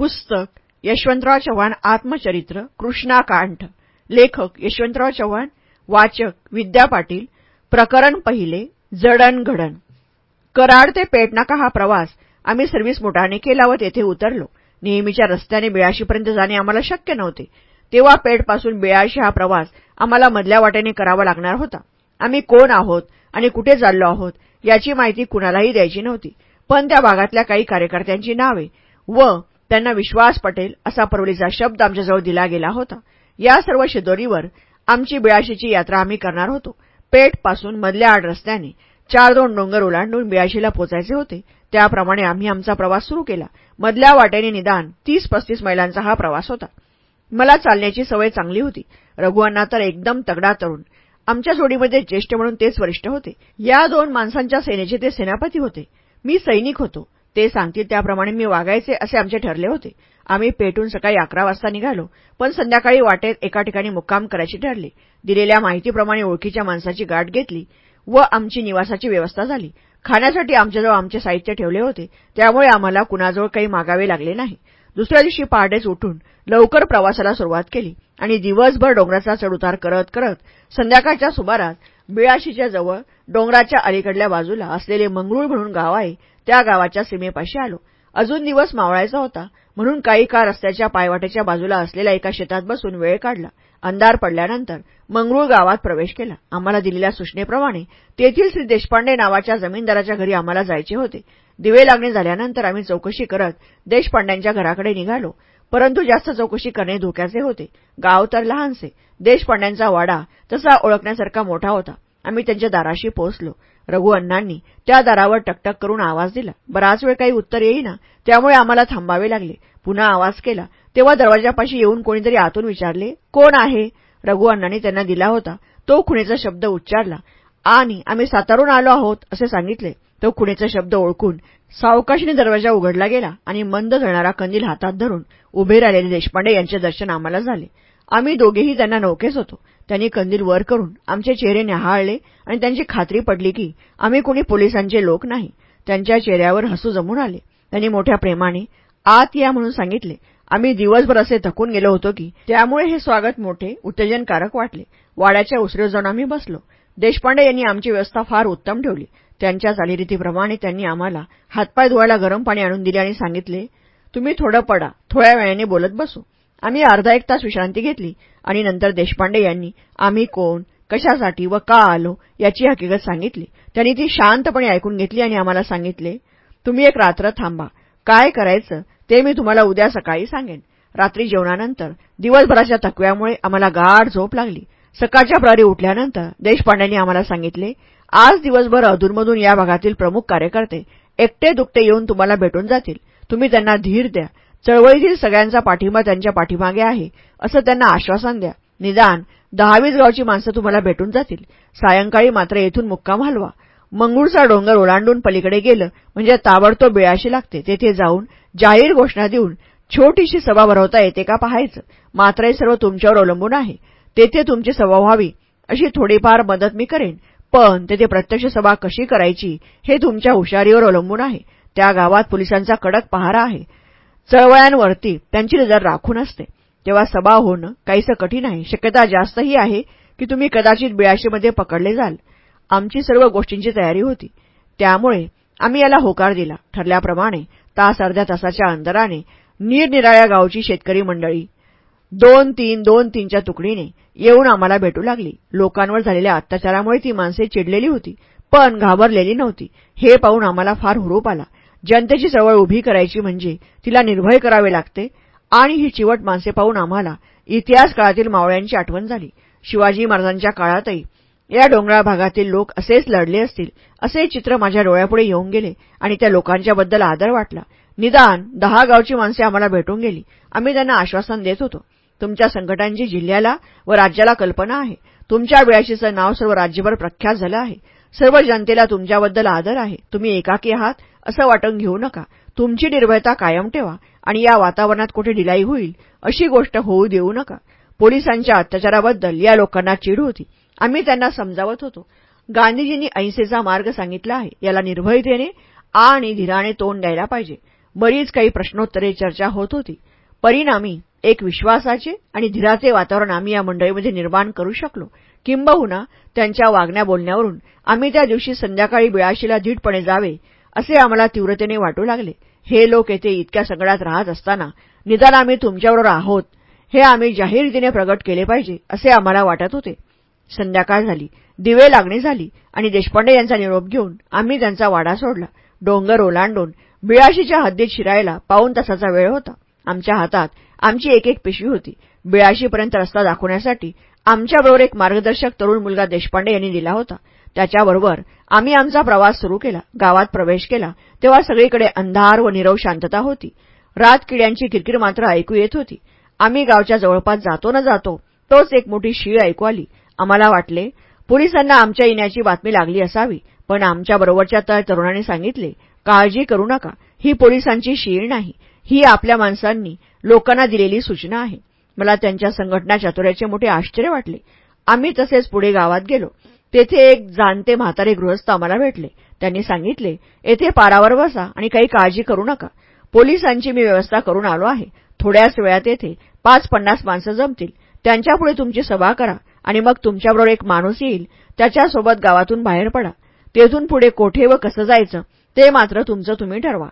पुस्तक यशवंतराव चव्हाण आत्मचरित्र कृष्णाकांठ लेखक यशवंतराव चव्हाण वाचक विद्या पाटील प्रकरण पहिले जडणघडण कराड ते पेटनाका हा प्रवास आम्ही सर्व्हिस मोटारने केला व तेथे उतरलो. नेहमीच्या रस्त्याने बिळाशीपर्यंत जाणे आम्हाला शक्य नव्हते. तेव्हा पेठपासून बिळाशी हा प्रवास आम्हाला मधल्या वाटेने करावा लागणार होता. आम्ही कोण आहोत आणि कुठे चाललो आहोत याची माहिती कुणालाही द्यायची नव्हती. पण त्या भागातल्या काही कार्यकर्त्यांची नावे व त्यांना विश्वास पटेल असा परवलीचा शब्द आमच्याजवळ दिला गेला होता. या सर्व शिदोरीवर आमची बिळाशीची यात्रा आम्ही करणार होतो. पेठपासून मधल्या आड रस्त्याने चार दोन डोंगर ओलांडून बिळाशीला पोचायचे होते. त्याप्रमाणे आम्ही आमचा प्रवास सुरू केला. मधल्या वाटेने निदान तीस पस्तीस मैलांचा हा प्रवास होता. मला चालण्याची सवय चांगली होती. रघुअण्णा तर एकदम तगडा तरुण. आमच्या जोडीमध्ये ज्येष्ठ म्हणून तेच वरिष्ठ होते. या दोन माणसांच्या सेनेचे ते सेनापती होते. मी सैनिक होतो. ते सांगतील त्याप्रमाणे मी वागायचे असे आमचे ठरले होते. आम्ही पेटून सकाळी अकरा वाजता निघालो पण संध्याकाळी वाटेत एका ठिकाणी मुक्काम करायचे ठरले. दिलेल्या माहितीप्रमाणे ओळखीच्या माणसाची गाठ घेतली व आमची निवासाची व्यवस्था झाली. खाण्यासाठी आमच्याजवळ आमचे साहित्य ठेवले होते त्यामुळे आम्हाला कुणाजवळ काही मागावे लागले नाही. दुसऱ्या दिवशी पहाटेच उठून लवकर प्रवासाला सुरुवात केली आणि दिवसभर डोंगराचा चढउतार करत करत संध्याकाळच्या सुमारास बिळाशीच्या जवळ डोंगराच्या अलीकडल्या बाजूला असलेले मंगरूळ म्हणून गाव आहे त्या गावाच्या सीमेपाशी आलो. अजून दिवस मावळायचा होता. म्हणून काही काळ रस्त्याच्या पायवाटेच्या बाजूला असलेल्या एका शेतात बसून वेळ काढला. अंधार पडल्यानंतर मंगरूळ गावात प्रवेश केला. आम्हाला दिलेल्या सूचनेप्रमाणे तेथील श्री देशपांडे नावाच्या जमीनदाराच्या घरी आम्हाला जायचे होते. दिवे लागणे झाल्यानंतर आम्ही चौकशी करत देशपांड्यांच्या घराकडे निघालो. परंतु जास्त चौकशी करणे धोक्याचे होते. गाव तर लहानसे. देशपांड्यांचा वाडा तसा ओळखण्यासारखा मोठा होता. आम्ही त्यांच्या दाराशी पोहोचलो. रघुअण्णांनी त्या दारावर टकटक करून आवाज दिला. बराच वेळ काही उत्तर येईना त्यामुळे आम्हाला थांबावे लागले. पुन्हा आवाज केला. तेव्हा दरवाजापाशी येऊन कोणीतरी आतून विचारले कोण आहे? रघुअण्णांनी त्यांना दिला होता. तो खुणेचा शब्द उच्चारला आणि आम्ही सातारून आलो आहोत असे सांगितले. तो खुणेचा शब्द ओळखून सावकाशीने दरवाजा उघडला गेला आणि मंद जळणारा कंदील हातात धरून उभे राहिलेले देशपांडे यांचे दर्शन आम्हाला झाले. आम्ही दोघेही त्यांना नौकेस होतो. त्यांनी कंदील वर करून आमचे चेहरे न्याहाळले आणि त्यांची खात्री पडली की आम्ही कोणी पोलिसांचे लोक नाही. त्यांच्या चेहऱ्यावर हसू जमून आले. त्यांनी मोठ्या प्रेमाने आत या म्हणून सांगितले. आम्ही दिवसभर असे थकून गेलो होतो की त्यामुळे हे स्वागत मोठे उत्तेजनकारक वाटले. वाड्याच्या उसरेवर जाऊन आम्ही बसलो. देशपांडे यांनी आमची व्यवस्था फार उत्तम ठेवली. त्यांच्या चालीरीतीप्रमाणे त्यांनी आम्हाला हातपाय धुवायला गरम पाणी आणून दिले आणि सांगितले तुम्ही थोडं पडा. थोड्या वेळाने बोलत बसू. आम्ही अर्धा एक तास विश्रांती घेतली आणि नंतर देशपांडे यांनी आम्ही कोण कशासाठी व का आलो याची हकीकत सांगितली. त्यांनी ती शांतपणे ऐकून घेतली आणि आम्हाला सांगितले तुम्ही एक रात्र थांबा. काय करायचं ते मी तुम्हाला उद्या सकाळी सांगेन. रात्री जेवणानंतर दिवसभराच्या थकव्यामुळे आम्हाला गाढ झोप लागली. सकाळच्या प्रहरी उठल्यानंतर देशपांड्यांनी आम्हाला सांगितले आज दिवसभर अधूनमधून या भागातील प्रमुख कार्यकर्ते एकटे दुकटे येऊन तुम्हाला भेटून जातील. तुम्ही त्यांना धीर द्या. चळवळीतील सगळ्यांचा पाठिंबा त्यांच्या पाठीमागे आहे असं त्यांना आश्वासन द्या. निदान दहावीस गावची माणसं तुम्हाला भेटून जातील. सायंकाळी मात्र येथून मुक्काम हलवा. मंगूळचा डोंगर ओलांडून पलीकडे गेलं म्हणजे ताबडतोब बिळाशी लागते. तेथे जाऊन जाहीर घोषणा देऊन छोटीशी सभा भरवता येते का पाहायचं. मात्र हे सर्व तुमच्यावर अवलंबून आहे. तेथे तुमची सभा व्हावी अशी थोडीफार मदत मी करेन. पण तेथे प्रत्यक्ष सभा कशी करायची हे तुमच्या हुशारीवर अवलंबून आहे. त्या गावात पोलिसांचा कडक पहारा आहे. चळवळ्यांवरती त्यांची नजर राखून असते. तेव्हा सभा होणं काहीसं कठीण आहे. शक्यता जास्तही आहे की तुम्ही कदाचित बिळाशीमध्ये पकडले जाल. आमची सर्व गोष्टींची तयारी होती. त्यामुळे आम्ही याला होकार दिला. ठरल्याप्रमाणे तास अर्ध्या तासाच्या अंतराने निरनिराळ्या गावची शेतकरी मंडळी दोन तीन दोन तीनच्या तुकडीने येऊन आम्हाला भेटू लागली. लोकांवर झालेल्या अत्याचारामुळे ती माणसे चिडलेली होती पण घाबरलेली नव्हती. हे पाहून आम्हाला फार हुरूप आला. जनतेची चळवळ उभी करायची म्हणजे तिला निर्भय करावे लागते आणि ही चिवट माणसे पाहून आम्हाला इतिहास काळातील मावळ्यांची आठवण झाली. शिवाजी महाराजांच्या काळातही या डोंगराळ भागातील लोक असेच लढले असतील असे चित्र माझ्या डोळ्यापुढे येऊन गेले आणि त्या लोकांच्याबद्दल आदर वाटला. निदान दहा गावची माणसे आम्हाला भेटून गेली. आम्ही त्यांना आश्वासन देत होतो. तुमच्या संकटांची जिल्ह्याला व राज्याला कल्पना आहे. तुमच्या बिळाशीचं नाव सर्व राज्यभर प्रख्यात झालं आहे. सर्व जनतेला तुमच्याबद्दल आदर आहे. तुम्ही एकाकी आहात. असं वाटून घेऊ नका. तुमची निर्भयता कायम ठेवा आणि या वातावरणात कुठे ढिलाई होईल अशी गोष्ट होऊ देऊ नका. पोलिसांच्या अत्याचाराबद्दल या लोकांना चीड होती. आम्ही त्यांना समजावत होतो. गांधीजींनी अहिंसेचा मार्ग सांगितला आहे. याला निर्भयतेने आणि धीराने तोंड द्यायला पाहिजे. बरीच काही प्रश्नोत्तरे चर्चा होत होती. परिणामी एक विश्वासाचे आणि धीराचे वातावरण आम्ही या मंडळीमध्ये निर्माण करू शकलो. किंबहुना त्यांच्या वागण्या बोलण्यावरून आम्ही त्या दिवशी संध्याकाळी बिळाशीला धीटपणे जावे असे आम्हाला तीव्रतेने वाटू लागले. हे लोक येथे इतक्या सगळ्यात राहत असताना निदान आम्ही तुमच्याबरोबर आहोत. हे आम्ही जाहीरतीने प्रगट केले पाहिजे असे आम्हाला वाटत होते. संध्याकाळ झाली दिवे लागणी झाली आणि देशपांडे यांचा निरोप घेऊन आम्ही त्यांचा वाडा सोडला. डोंगर ओलांडून बिळाशीच्या हद्दीत शिरायला पाऊन तासाचा वेळ होता. आमच्या हातात आमची एक एक पिशवी होती. बिळाशीपर्यंत रस्ता दाखवण्यासाठी आमच्याबरोबर एक मार्गदर्शक तरुण मुलगा देशपांडे यांनी दिला होता. त्याच्याबरोबर आम्ही आमचा प्रवास सुरू केला गावात प्रवेश केला तेव्हा सगळीकडे अंधार व निरव शांतता होती. रात किड्यांची किरकिर मात्र ऐकू येत होती. आम्ही गावच्या जवळपास जातो न जातो तोच एक मोठी शीळ ऐकू आली. आम्हाला वाटले पोलिसांना आमच्या येण्याची बातमी लागली असावी पण आमच्याबरोबरच्या त्या तरुणाने सांगितले काळजी करू नका ही पोलिसांची शीळ नाही ही आपल्या माणसांनी लोकांना दिलेली सूचना आहे. मला त्यांच्या संघटना चातुर्याचे मोठे आश्चर्य वाटले. आम्ही तसेच पुढे गावात गेलो. तेथे एक जाणते म्हातारे गृहस्थ आम्हाला भेटले. त्यांनी सांगितले येथे पारावर बसा आणि काही काळजी करू नका. पोलिसांची मी व्यवस्था करून आलो आहे. थोड्याच वेळात येथे पाच पन्नास माणसं जमतील. त्यांच्यापुढे तुमची सभा करा आणि मग तुमच्याबरोबर एक माणूस येईल. त्याच्यासोबत गावातून बाहेर पडा. तेथून पुढे कोठे व कसं जायचं ते मात्र तुमचं तुम्ही ठरवा.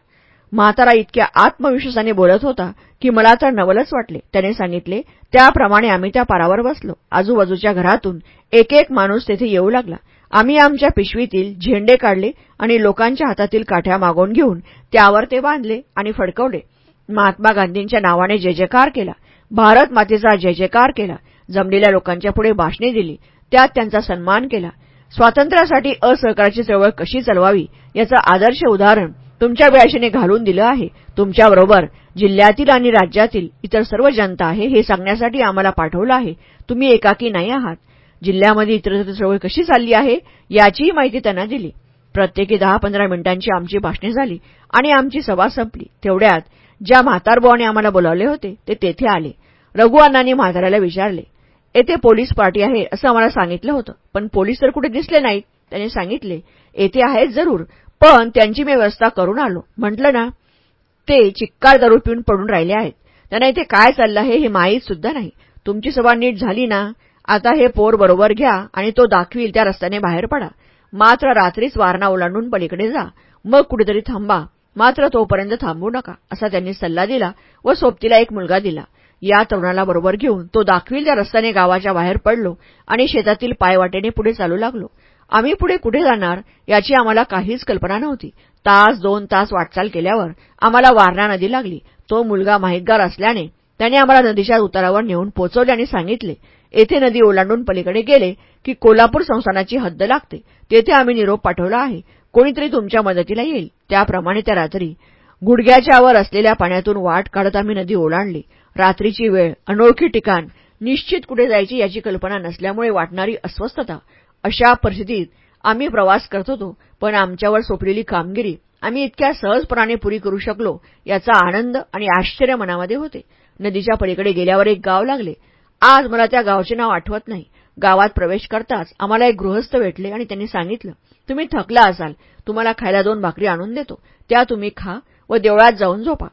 म्हातारा इतक्या आत्मविश्वासाने बोलत होता की मला तर नवलच वाटले. त्याने सांगितले त्याप्रमाणे आम्ही त्या पारावर बसलो. आजूबाजूच्या घरातून एक एक माणूस तेथे येऊ लागला. आम्ही आमच्या पिशवीतील झेंडे काढले आणि लोकांच्या हातातील काठ्या मागून घेऊन त्यावर ते बांधले आणि फडकवले. महात्मा गांधींच्या नावाने जय जयकार केला. भारत मातेचा जय जयकार केला. जमलेल्या लोकांच्या पुढे भाषणे दिली. त्यात त्यांचा सन्मान केला. स्वातंत्र्यासाठी असहकाराची चळवळ कशी चालवावी याचं आदर्श उदाहरण तुमच्या बिळाशीने घालून दिलं आहे. तुमच्याबरोबर जिल्ह्यातील आणि राज्यातील इतर सर्व जनता आहे हे सांगण्यासाठी आम्हाला पाठवलं आहे. तुम्ही एकाकी नाही आहात. जिल्ह्यामध्ये इतरत्र चळवळ कशी चालली आहे याचीही माहिती त्यांना दिली. प्रत्येकी दहा पंधरा मिनिटांची आमची भाषणे झाली आणि आमची सभा संपली. तेवढ्यात ज्या म्हातारबुवाने आम्हाला बोलावले होते ते तेथे आले. रघुअण्णांनी म्हाताऱ्याला विचारले येथे पोलीस पार्टी आहे असं आम्हाला सांगितलं होतं. पण पोलीस तर कुठे दिसले नाहीत. त्यांनी सांगितले येथे आहेत जरूर. पण त्यांची मी व्यवस्था करून आलो म्हटलं ना ते चिक्कार दारू पिऊन पडून राहिले आहेत. त्यांना इथे काय चाललं आहे हे माहीत सुद्धा नाही. तुमची सभा नीट झाली ना आता हे पोर बरोबर घ्या आणि तो दाखवील त्या रस्त्याने बाहेर पडा. मात्र रात्रीच वारणा ओलांडून पलीकडे जा. मग कुठेतरी थांबा. मात्र तोपर्यंत थांबू नका असा त्यांनी सल्ला दिला व सोबतीला एक मुलगा दिला. या तरुणाला बरोबर घेऊन तो दाखवील त्या रस्त्याने गावाच्या बाहेर पडलो आणि शेतातील पायवाटेने पुढे चालू लागलो. आम्ही पुढे कुठे जाणार याची आम्हाला काहीच कल्पना नव्हती. तास दोन तास वाटचाल केल्यावर आम्हाला वारणा नदी लागली. तो मुलगा माहितगार असल्याने त्याने आम्हाला नदीच्या उतारावर नेऊन पोचवले आणि सांगितले येथे नदी ओलांडून पलीकडे गेले की कोल्हापूर संस्थानाची हद्द लागते. तेथे आम्ही निरोप पाठवला आहे. कोणीतरी तुमच्या मदतीला येईल. त्याप्रमाणे त्या रात्री गुडघ्याच्यावर असलेल्या पाण्यातून वाट काढत आम्ही नदी ओलांडली. रात्रीची वेळ अनोळखी ठिकाण निश्चित कुठे जायची याची कल्पना नसल्यामुळे वाटणारी अस्वस्थता अशा परिस्थितीत आम्ही प्रवास करत होतो पण आमच्यावर सोपलेली कामगिरी आम्ही इतक्या सहजपणाने पुरी करू शकलो याचा आनंद आणि आश्चर्य मनामध्ये होते. नदीच्या पलीकडे गेल्यावर एक गाव लागले. आज मला त्या गावचे नाव आठवत नाही. गावात प्रवेश करताच आम्हाला एक गृहस्थ भेटले आणि त्यांनी सांगितलं तुम्ही थकला असाल. तुम्हाला खायला दोन भाकरी आणून देतो. त्या तुम्ही खा व देवळात जाऊन झोपा.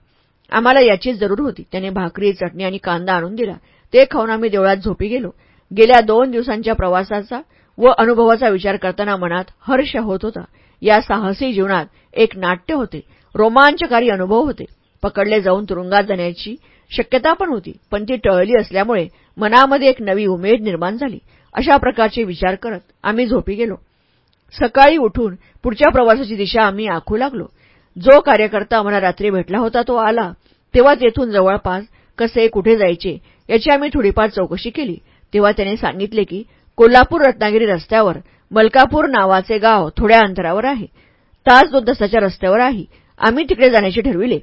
आम्हाला याचीच जरूर होती. त्याने भाकरी चटणी आणि कांदा आणून दिला. ते खाऊन आम्ही देवळात झोपी गेलो. गेल्या दोन दिवसांच्या प्रवासाचा व अनुभवाचा विचार करताना मनात हर्ष होत होता. या साहसी जीवनात एक नाट्य होते. रोमांचकारी अनुभव होते. पकडले जाऊन तुरुंगात जाण्याची शक्यता पण होती पण ती टळली असल्यामुळे मनामध्ये एक नवी उमेद निर्माण झाली. अशा प्रकारचे विचार करत आम्ही झोपी गेलो. सकाळी उठून पुढच्या प्रवासाची दिशा आम्ही आखू लागलो. जो कार्यकर्ता आम्हाला रात्री भेटला होता तो आला. तेव्हा तेथून जवळपास कसे कुठे जायचे याची आम्ही थोडीफार चौकशी केली. तेव्हा त्याने सांगितले की कोल्हापूर रत्नागिरी रस्त्यावर मलकापूर नावाचे गाव थोड्या अंतरावर आहे. तास दोन तासाच्या रस्त्यावर आहे. आम्ही तिकडे जाण्याचे ठरविले.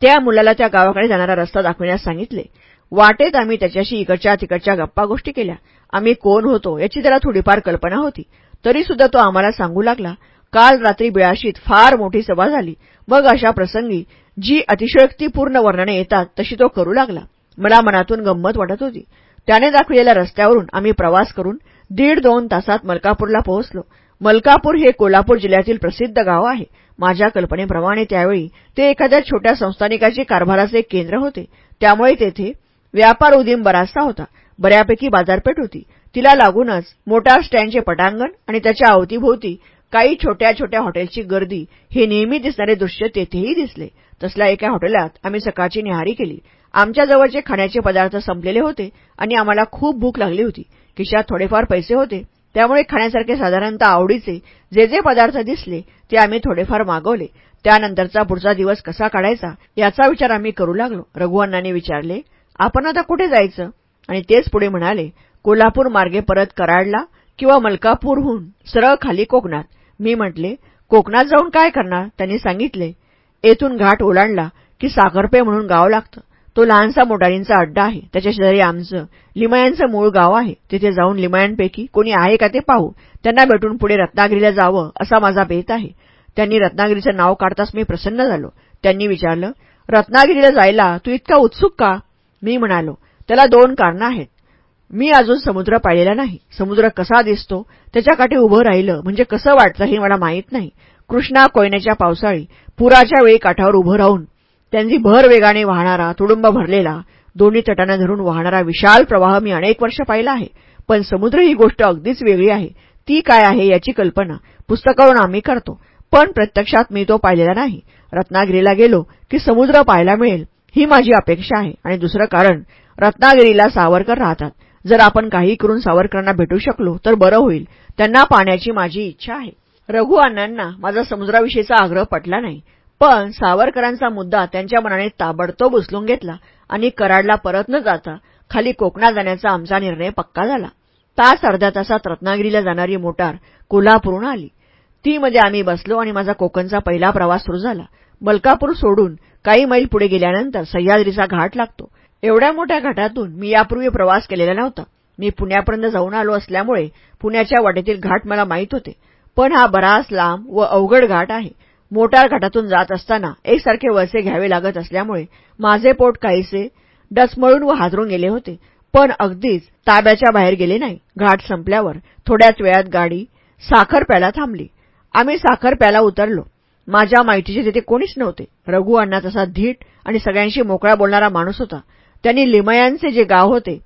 त्या मुलाला त्या गावाकडे जाणारा रस्ता दाखविण्यास सांगितले. वाटेत आम्ही त्याच्याशी इकडच्या तिकडच्या गप्पा गोष्टी केल्या. आम्ही कोण होतो याची त्याला थोडीफार कल्पना होती. तरीसुद्धा तो आम्हाला सांगू लागला. काल रात्री बिळाशीत फार मोठी सभा झाली. मग अशा प्रसंगी जी अतिशयोक्तीपूर्ण वर्णने येतात तशी तो करू लागला. मला मनातून गंमत वाटत होती. त्याने दाखविलेल्या रस्त्यावरून आम्ही प्रवास करून दीड दोन तासात मलकापूरला पोहोचलो. मलकापूर हे कोल्हापूर जिल्ह्यातील प्रसिद्ध गाव आहे. माझ्या कल्पनेप्रमाणे त्यावेळी ते एखाद्या छोट्या संस्थानिकाचे कारभाराचे केंद्र होते. त्यामुळे तेथे व्यापार उदीम बराचसा होता. बऱ्यापैकी बाजारपेठ होती. तिला लागूनच मोटार स्टँडचे पटांगण आणि त्याच्या अवतीभोवती काही छोट्या छोट्या हॉटेलची गर्दी हे नेहमी दिसणारे दृश्य तेथेही दिसले. तसल्या एका हॉटेलात आम्ही सकाळची निहारी केली. आमच्या जवळचे खाण्याचे पदार्थ संपलेले होते आणि आम्हाला खूप भूक लागली होती. खिशात थोडेफार पैसे होते. त्यामुळे खाण्यासारखे साधारणतः आवडीचे जे जे पदार्थ दिसले ते आम्ही थोडेफार मागवले. त्यानंतरचा पुढचा दिवस कसा काढायचा याचा विचार आम्ही करू लागलो. रघुअण्णांनी विचारले आपण आता कुठे जायचं? आणि तेच पुढे म्हणाले कोल्हापूर मार्गे परत कराडला किंवा मलकापूरहून सरळ खाली कोकणात. मी म्हटले कोकणात जाऊन काय करणार? त्यांनी सांगितले येथून घाट ओलांडला की साखरपे म्हणून गाव लागतं. तो लहानसा मोटारींचा अड्डा आहे. त्याच्या शेजारी आमचं लिमयांचं मूळ गाव आहे. तिथे जाऊन लिमयांपैकी कोणी आहे का ते पाहू. त्यांना भेटून पुढे रत्नागिरीला जावं असा माझा बेत आहे. त्यांनी रत्नागिरीचं नाव काढताच मी प्रसन्न झालो. त्यांनी विचारलं रत्नागिरीला जायला तू इतका उत्सुक का? मी म्हणालो त्याला दोन कारणं आहेत. मी अजून समुद्र पाहिलेला नाही. समुद्र कसा दिसतो? त्याच्याकाठी उभं राहिलं म्हणजे कसं वाटतं हे मला माहीत नाही. कृष्णा कोयण्याच्या पावसाळी पुराच्या वेळी काठावर उभं राहून त्यांची भर वेगाने वाहणारा तुडुंब भरलेला दोन्ही तटांना धरून वाहणारा विशाल प्रवाह मी अनेक वर्ष पाहिला आहे. पण समुद्र ही गोष्ट अगदीच वेगळी आहे. ती काय आहे याची कल्पना पुस्तकावरून आम्ही करतो. पण प्रत्यक्षात मी तो पाहिलेला नाही. रत्नागिरीला गेलो की समुद्र पाहायला मिळेल ही माझी अपेक्षा आहे. आणि दुसरं कारण रत्नागिरीला सावरकर राहतात. जर आपण काही करून सावरकरांना भेटू शकलो तर बरं होईल. त्यांना पाहण्याची माझी इच्छा आहे. रघु अण्णांना माझा समुद्राविषयीचा आग्रह पटला नाही. पण सावरकरांचा मुद्दा त्यांच्या मनाने ताबडतोब उचलून घेतला आणि कराडला परत न जाता खाली कोकणात जाण्याचा आमचा निर्णय पक्का झाला. तास अर्ध्या तासात रत्नागिरीला जाणारी मोटार कोल्हापूरहून आली. ती मध्ये आम्ही बसलो आणि माझा कोकणचा पहिला प्रवास सुरू झाला. मलकापूर सोडून काही मैल पुढे गेल्यानंतर सह्याद्रीचा घाट लागतो. एवढ्या मोठ्या घाटातून मी यापूर्वी प्रवास केलेला नव्हता. मी पुण्यापर्यंत जाऊन आलो असल्यामुळे पुण्याच्या वाटेतील घाट मला माहीत होते. पण हा बराच लांब व अवघड घाट आहे. मोटार घाटातून जात असताना एकसारखे वळसे घ्यावे लागत असल्यामुळे माझे पोट काहीसे डचमळून व हादरून गेले होते. पण अगदीच ताब्याच्या बाहेर गेले नाही. घाट संपल्यावर थोड्याच वेळात गाडी साखर प्याला थांबली. आम्ही साखर प्याला उतरलो. माझ्या माहितीचे तिथे कोणीच नव्हते. रघु अण्णा तसा धीट आणि सगळ्यांशी मोकळा बोलणारा माणूस होता. त्यांनी लिमयांचे जे गाव होते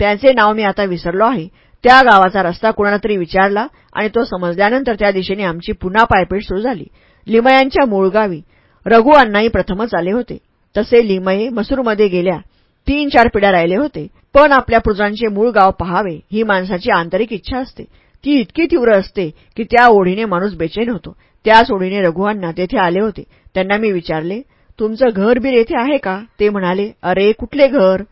त्यांचे नाव मी आता विसरलो आहे. त्या गावाचा रस्ता कुणाला तरी विचारला आणि तो समजल्यानंतर त्या दिशेने आमची पुन्हा पायपीट सुरू झाली. लिमयांच्या मूळ गावी. रघु अण्णाही प्रथमच आले होते. तसे लिमये मसूरमध्ये गेल्या. तीन चार पिढ्या राहिले होते. पण आपल्या पूर्वजांचे मूळ गाव पहावे ही माणसाची आंतरिक इच्छा असते. ती इतकी तीव्र असते की त्या ओढीने माणूस बेचैन होतो. त्याच ओढीने रघुवांना तेथे आले होते. त्यांना मी विचारले तुमचं घर बीर येथे आहे का? ते म्हणाले अरे कुठले घर?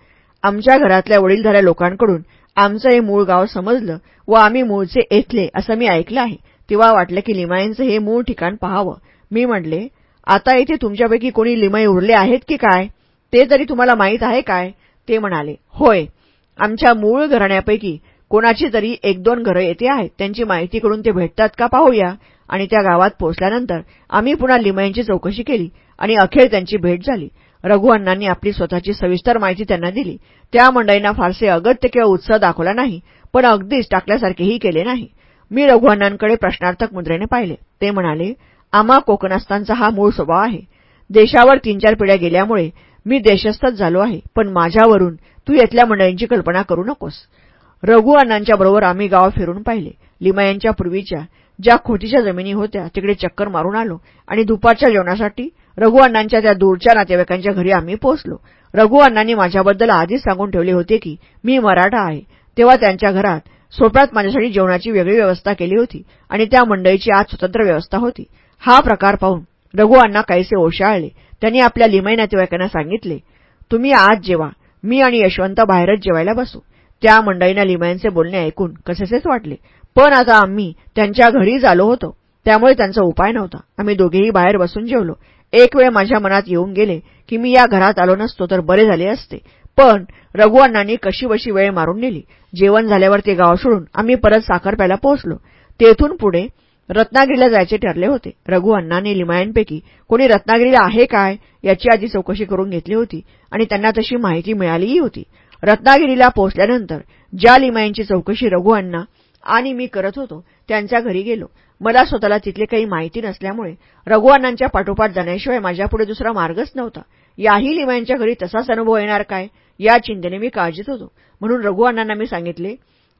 आमच्या घरातल्या वडीलधाऱ्या लोकांकडून आमचं हे मूळ गाव समजलं व आम्ही मूळचे येथले असं मी ऐकलं आहे. तेव्हा वाटलं की लिमाईंचं हे मूळ ठिकाण पहावं. मी म्हटले आता इथे तुमच्यापैकी कोणी लिमाई उरले आहेत की काय? ते तरी तुम्हाला माहीत आहे काय? ते म्हणाले होय. आमच्या मूळ घराण्यापैकी कोणाची तरी एक दोन घरं येथे आहेत. त्यांची माहिती करून ते भेटतात का पाहूया. आणि त्या गावात पोहोचल्यानंतर आम्ही पुन्हा लिमयांची चौकशी केली आणि अखेर त्यांची भेट झाली. रघु अण्णांनी आपली स्वतःची सविस्तर माहिती त्यांना दिली. त्या मंडळींना फारसे अगत्य किंवा उत्साह दाखवला नाही पण अगदीच टाकल्यासारखेही केले नाही. मी रघु अण्णांकडे प्रश्नार्थक मुद्रेने पाहिले. ते म्हणाले आम्हा कोकणस्थांचा हा मूळ स्वभाव आहे. देशावर तीन चार पिढ्या गेल्यामुळे मी देशस्थच झालो आहे पण माझ्यावरून तू येथल्या मंडळींची कल्पना करू नकोस. रघुअण्णांच्या बरोबर आम्ही गाव फिरून पाहिले. लिमयांच्या पूर्वीच्या ज्या खोटीच्या जमिनी होत्या तिकडे चक्कर मारून आलो आणि दुपारच्या जेवणासाठी रघुअण्णांच्या त्या दूरच्या नातेवाईकांच्या घरी आम्ही पोहोचलो. रघुअण्णांनी माझ्याबद्दल आधीच सांगून ठेवले होते की मी मराठा आहे. तेव्हा त्यांच्या घरात सोप्यात माझ्यासाठी जेवणाची वेगळी व्यवस्था केली होती आणि त्या मंडळीची आज स्वतंत्र व्यवस्था होती. हा प्रकार पाहून रघुआंना काहीसे ओशाळले. त्यांनी आपल्या लिमय नातेवाईकांना सांगितले तुम्ही आज जेवा. मी आणि यशवंत बाहेरच जेवायला बसू. त्या मंडळींना लिमयांचे बोलणे ऐकून कसेसेच वाटले. पण आता आम्ही त्यांच्या घरीच आलो होतो. त्यामुळे त्यांचा उपाय नव्हता. आम्ही दोघेही बाहेर बसून जेवलो. एक वेळ माझ्या मनात येऊन गेले की मी या घरात आलो नसतो तर बरे झाले असते. पण रघुअण्णांनी कशीबशी वेळ मारून नेली. जेवण झाल्यावर ते गाव सोडून आम्ही परत साखरप्याला पोहोचलो. तेथून पुढे रत्नागिरीला जायचे ठरले होते. रघुअण्णांनी लिमायांपैकी कोणी रत्नागिरीला आहे काय याची आधी चौकशी करून घेतली होती आणि त्यांना तशी माहिती मिळालीही होती. रत्नागिरीला पोहोचल्यानंतर ज्या लिमायांची चौकशी रघुअण्णा आणि मी करत होतो त्यांच्या घरी गेलो. मला स्वतःला तिथले काही माहिती नसल्यामुळे रघुअण्णांच्या पाठोपाठ जाण्याशिवाय माझ्यापुढे दुसरा मार्गच नव्हता. याही लिमयांच्या घरी तसाच अनुभव येणार काय? या चिंतेने मी काळजीत होतो. म्हणून रघुअण्णांना मी सांगितले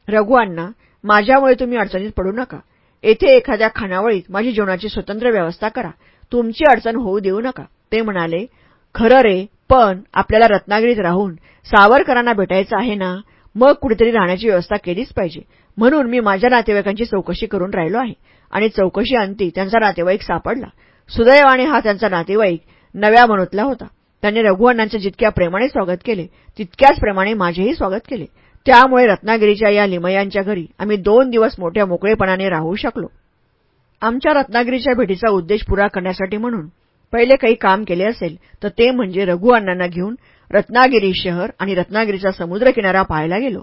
रघुअण्णा माझ्यामुळे तुम्ही अडचणीत पडू नका. येथे एखाद्या खानावळीत माझी जेवणाची स्वतंत्र व्यवस्था करा. तुमची अडचण होऊ देऊ नका. ते म्हणाले खरं रे पण आपल्याला रत्नागिरीत राहून सावरकरांना भेटायचं आहे ना? मग कुठेतरी राहण्याची व्यवस्था केलीच पाहिजे. म्हणून मी माझ्या नातेवाईकांची चौकशी करून राहिलो आहे. आणि चौकशी अंती त्यांचा नातेवाईक सापडला. सुदैवाने हा त्यांचा नातेवाईक नव्या मनोतला होता. त्यांनी रघुअण्णांचे जितक्या प्रेमाने स्वागत केले तितक्याच प्रेमाने माझेही स्वागत केले. त्यामुळे रत्नागिरीच्या या लिमयांच्या घरी आम्ही दोन दिवस मोठ्या मोकळेपणाने राहू शकलो. आमच्या रत्नागिरीच्या भेटीचा उद्देश पुरा करण्यासाठी म्हणून पहिले काही काम केले असेल तर ते म्हणजे रघुअण्णांना घेऊन रत्नागिरी शहर आणि रत्नागिरीचा समुद्रकिनारा पाहायला गेलो.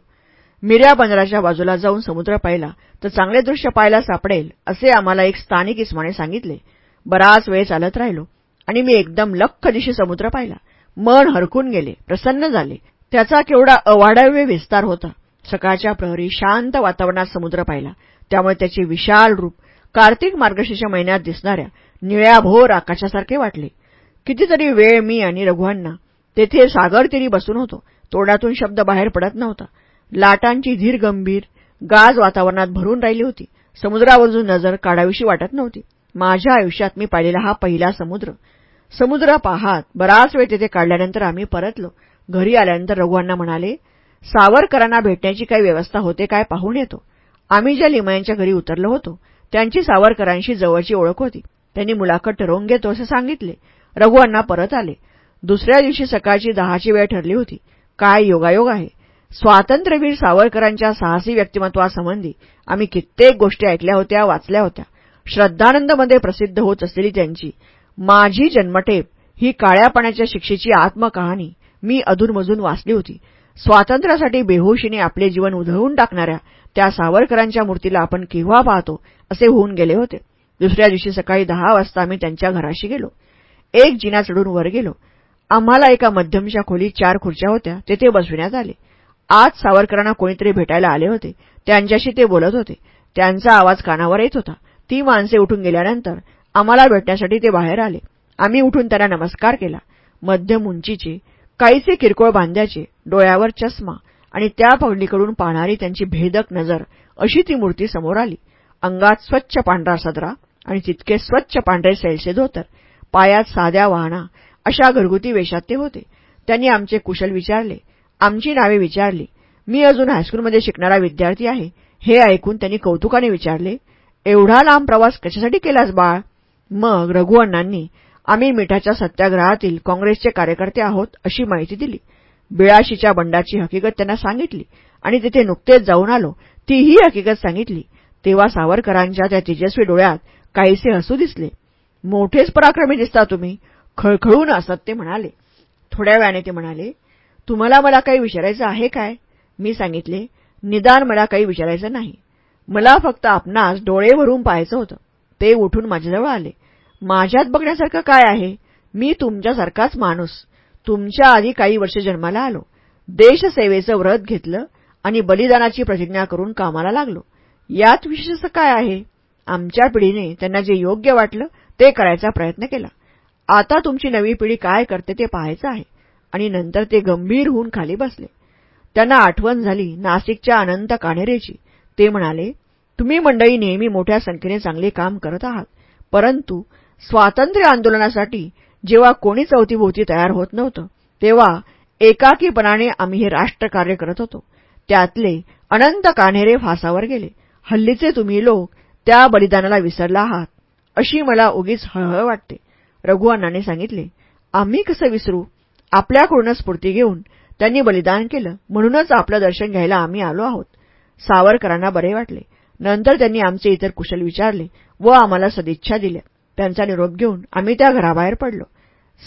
मिऱ्या बंदराच्या बाजूला जाऊन समुद्र पाहिला तर चांगले दृश्य पाहायला सापडेल असे आम्हाला एक स्थानिक इस्माने सांगितले. बराच वेळ चालत राहिलो आणि मी एकदम लख्ख दिशी समुद्र पाहिला. मन हरकून गेले प्रसन्न झाले. त्याचा केवढा अवाढव्य विस्तार होता. सकाळच्या प्रहरी शांत वातावरणात समुद्र पाहिला. त्यामुळे त्याचे विशाल रूप कार्तिक मार्गशीच्या महिन्यात दिसणाऱ्या निळ्याभोर आकाशासारखे वाटले. कितीतरी वेळ मी आणि रघुवांना तेथे सागरतीरी बसून होतो. तोंडातून शब्द बाहेर पडत नव्हता. लाटांची धीर गंभीर गाज वातावरणात भरून राहिली होती. समुद्रावरून नजर काढावीशी वाटत नव्हती. माझ्या आयुष्यात मी पाहिलेला हा पहिला समुद्र. समुद्र पाहात बराच वेळ तिथे काढल्यानंतर आम्ही परतलो. घरी आल्यानंतर रघुवांना म्हणाले सावरकरांना भेटण्याची काही व्यवस्था होते काय पाहून येतो? आम्ही ज्या लिमयांच्या घरी उतरलो होतो त्यांची सावरकरांशी जवळची ओळख होती. त्यांनी मुलाखत ठरवून घेतो असं सांगितले. रघुअण्णा परत आले. दुसऱ्या दिवशी सकाळची दहाची वेळ ठरली होती. काय योगायोग आहे? स्वातंत्र्यवीर सावरकरांच्या साहसी व्यक्तिमत्वासंबंधी आम्ही कित्येक गोष्टी ऐकल्या होत्या वाचल्या होत्या. श्रद्धानंदमध्ये प्रसिद्ध होत असलेली त्यांची माझी जन्मटेप ही काळ्या पाण्याच्या शिक्षेची आत्मकहाणी. मी अधूनमधून वाचली होती. स्वातंत्र्यासाठी बेहोशीने आपले जीवन उधळून टाकणाऱ्या त्या सावरकरांच्या मूर्तीला आपण केव्हा पाहतो? असे होऊन गेले होते. दुसऱ्या दिवशी सकाळी दहा वाजता आम्ही त्यांच्या घराशी गेलो. एक जिना चढून वर गेलो. आम्हाला एका मध्यमच्या खोलीत चार खुर्च्या होत्या. तेथे बसविण्यात आले. आज सावरकरांना कोणीतरी भेटायला आले होते. त्यांच्याशी ते बोलत होते. त्यांचा आवाज कानावर येत होता. ती माणसे उठून गेल्यानंतर आम्हाला भेटण्यासाठी ते बाहेर आले. आम्ही उठून त्यांना नमस्कार केला. मध्यम उंचीचे काहीसे किरकोळ बांध्याचे डोळ्यावर चष्मा आणि त्या पगडीकडून पाहणारी त्यांची भेदक नजर अशी ती मूर्ती समोर आली. अंगात स्वच्छ पांढरा सदरा आणि तितके स्वच्छ पांढरे सैलसे धोतर पायात साध्या वाहना अशा घरगुती वेशात ते होते. त्यांनी आमचे कुशल विचारले. आमची नावे विचारली. मी अजून हायस्कूलमध्ये शिकणारा विद्यार्थी आहे. हे ऐकून त्यांनी कौतुकाने विचारले एवढा लांब प्रवास कशासाठी केलास बाळ? मग रघुअण्णांनी आम्ही मिठाच्या सत्याग्रहातील काँग्रेसचे कार्यकर्ते आहोत अशी माहिती दिली. बिळाशीच्या बंडाची हकीकत त्यांना सांगितली आणि तिथे नुकतेच जाऊन आलो. तीही हकीकत सांगितली. तेव्हा सावरकरांच्या त्या तेजस्वी डोळ्यात काहीसे हसू दिसले. मोठेच पराक्रमी दिसता तुम्ही. खळखळून असत ते म्हणाले. थोड्या वेळाने ते म्हणाले तुम्हाला मला काही विचारायचं आहे काय? मी सांगितले निदान मला काही विचारायचं नाही. मला फक्त आपणास डोळे भरून पाहायचं होतं. ते उठून माझ्याजवळ आले. माझ्यात बघण्यासारखं काय आहे? मी तुमच्यासारखाच माणूस. तुमच्या आधी काही वर्ष जन्माला आलो. देशसेवेचं व्रत घेतलं आणि बलिदानाची प्रतिज्ञा करून कामाला लागलो. यात विशेष काय आहे? आमच्या पिढीने त्यांना जे योग्य वाटलं ते करायचा प्रयत्न केला. आता तुमची नवी पिढी काय करते ते पाहायचं आहे. आणि नंतर ते गंभीर होऊन खाली बसले. त्यांना आठवण झाली नाशिकच्या अनंत कान्हेरेची ते म्हणाले तुम्ही मंडळी नेहमी मोठ्या संख्येने चांगले काम करत आहात. परंतु स्वातंत्र्य आंदोलनासाठी जेव्हा कोणी अवतीभोवती तयार होत नव्हतं तेव्हा एकाकीपणाने आम्ही हे राष्ट्रकार्य करत होतो. त्यातले अनंत कान्हेरे फासावर गेले. हल्लीचे तुम्ही लोक त्या बलिदानाला विसरला आहात. अशी मला उगीच हळहळ वाटते. रघुअण्णाने सांगितले आम्ही कसं विसरू? आपल्याकडूनच स्फूर्ती घेऊन त्यांनी बलिदान केलं म्हणूनच आपलं दर्शन घ्यायला आम्ही आलो आहोत. सावरकरांना बरे वाटले. नंतर त्यांनी आमचे इतर कुशल विचारले व आम्हाला सदिच्छा दिल्या. त्यांचा निरोप घेऊन आम्ही त्या घराबाहेर पडलो.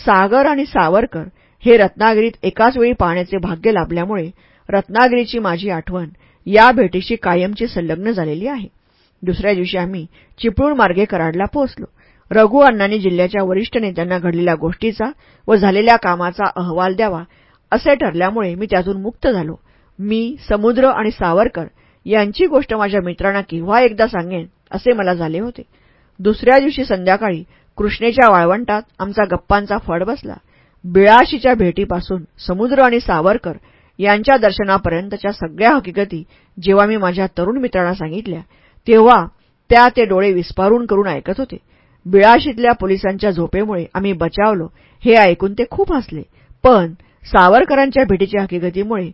सागर आणि सावरकर हे रत्नागिरीत एकाच वेळी पाहण्याचे भाग्य लाभल्यामुळे रत्नागिरीची माझी आठवण या भेटीशी कायमची संलग्न झालेली आहे. दुसऱ्या दिवशी आम्ही चिपळूण मार्गे कराडला पोहोचलो. रघु अण्णांनी जिल्ह्याच्या वरिष्ठ नेत्यांना घडलेल्या गोष्टीचा व झालेल्या कामाचा अहवाल द्यावा असे ठरल्यामुळे मी त्यातून मुक्त झालो. मी समुद्र आणि सावरकर यांची गोष्ट माझ्या मित्रांना केव्हा एकदा सांगेन असे मला झाले होते. दुसऱ्या दिवशी संध्याकाळी कृष्णेच्या वाळवंटात आमचा गप्पांचा फड बसला. बिळाशीच्या भेटीपासून समुद्र आणि सावरकर यांच्या दर्शनापर्यंतच्या सगळ्या हकीकती जेव्हा मी माझ्या तरुण मित्रांना सांगितल्या तेव्हा त्या ते डोळे विस्पारून करून ऐकत होते. बिळाशीतल्या पोलिसांच्या झोपेमुळे आम्ही बचावलो. हे ऐकून ते खूप हसले. पण सावरकरांच्या भेटीच्या हकीकतीमुळे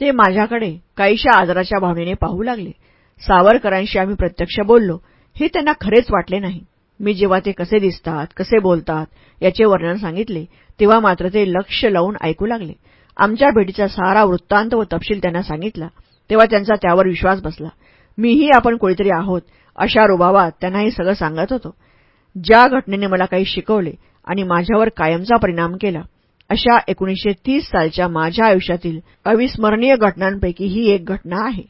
ते माझ्याकडे काहीशा आदराच्या भावनेने पाहू लागले. सावरकरांशी आम्ही प्रत्यक्ष बोललो. हे त्यांना खरेच वाटले नाही. मी जेव्हा ते कसे दिसतात कसे बोलतात याचे वर्णन सांगितले तेव्हा मात्र ते लक्ष लावून ऐकू लागले. आमच्या भेटीचा सारा वृत्तांत व तपशील त्यांना सांगितला. तेव्हा त्यांचा त्यावर विश्वास बसला. मीही आपण कोणीतरी आहोत अशा रुबावात त्यांना हे सगळं सांगत होतो. ज्या घटनेने मला काही शिकवले आणि माझ्यावर कायमचा परिणाम केला अशा 1930 सालच्या माझ्या आयुष्यातील अविस्मरणीय घटनांपैकी ही एक घटना आहे.